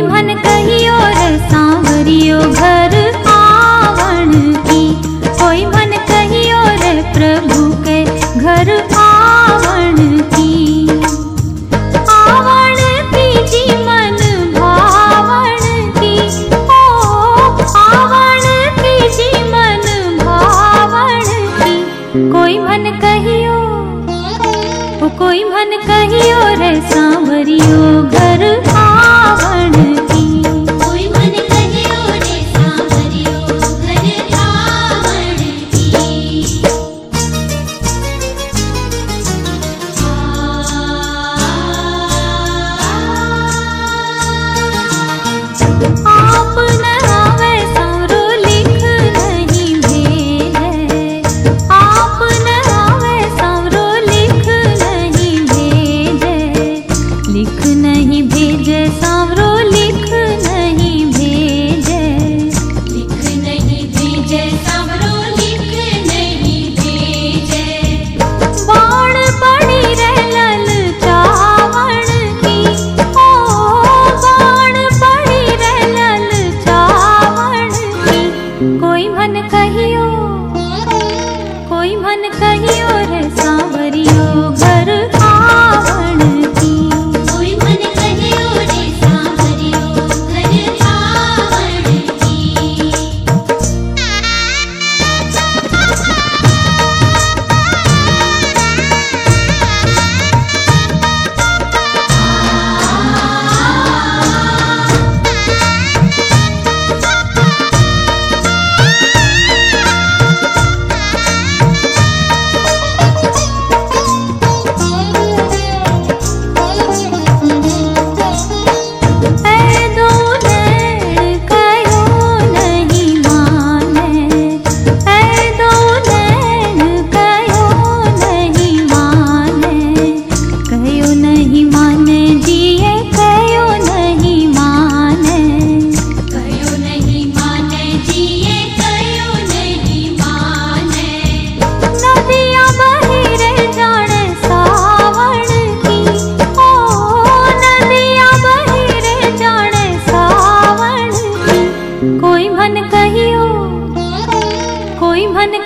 मन core C ओर आवन मन कयो प्रभु के घर आवन की। आवन की जी मन भी आवण जी मन भावन की। कोई मन कहिो मन कहयो साभरि सांवरियो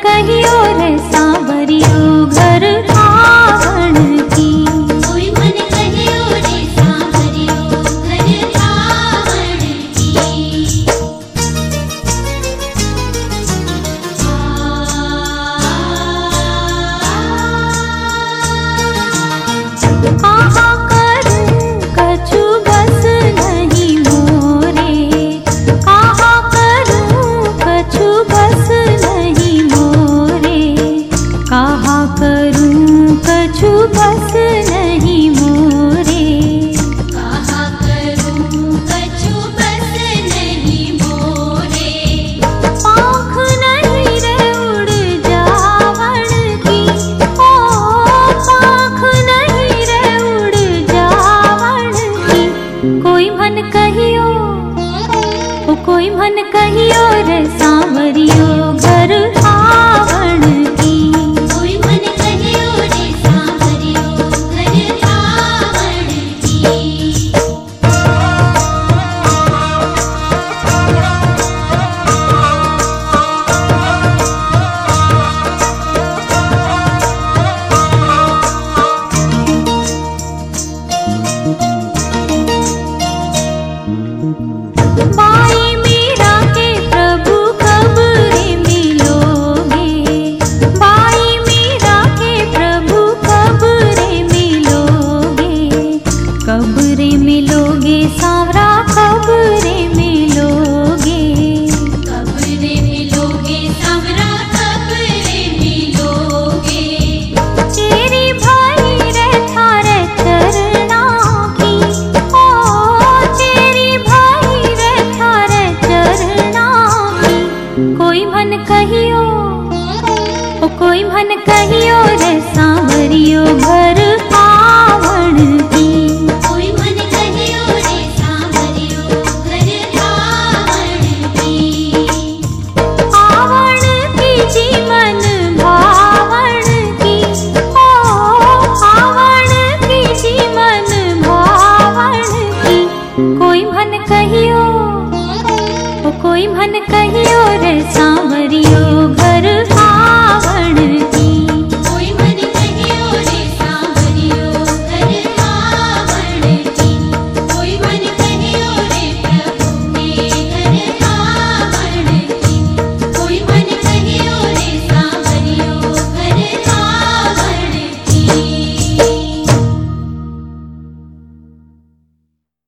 कलियों मन कहीं और सा।